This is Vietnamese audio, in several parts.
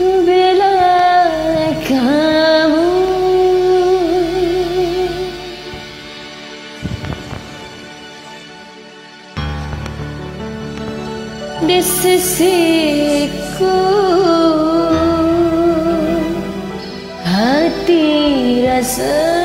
Bila kamu di sisiku hati rasa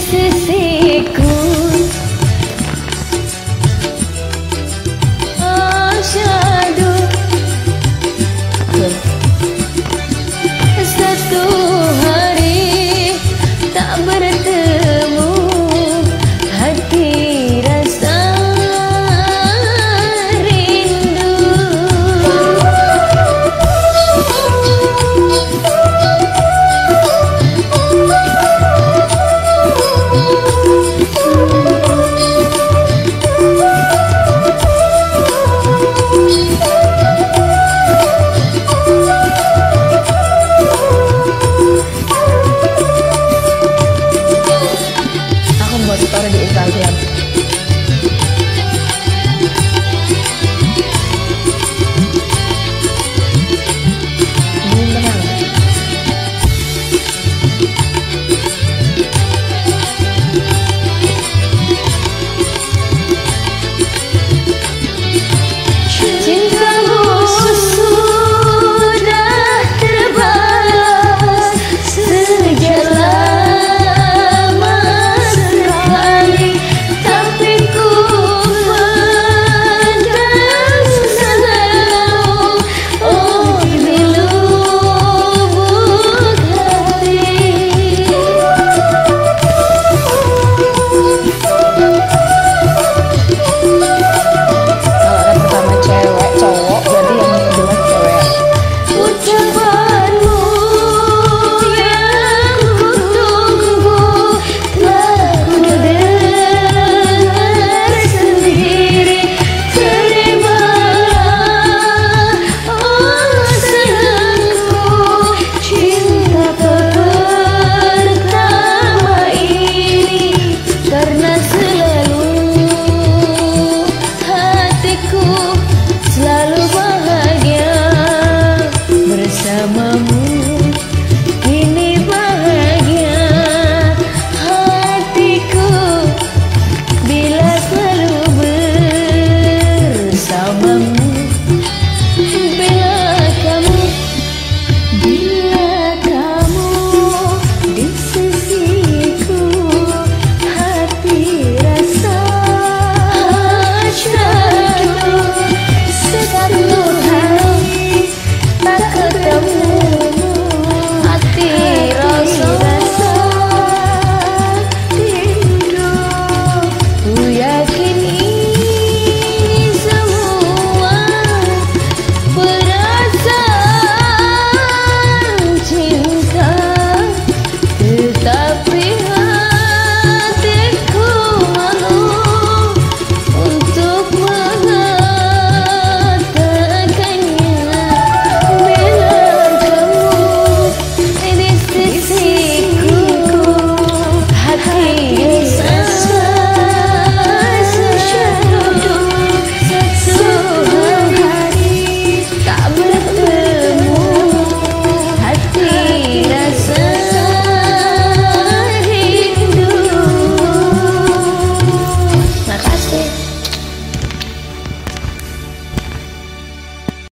इससे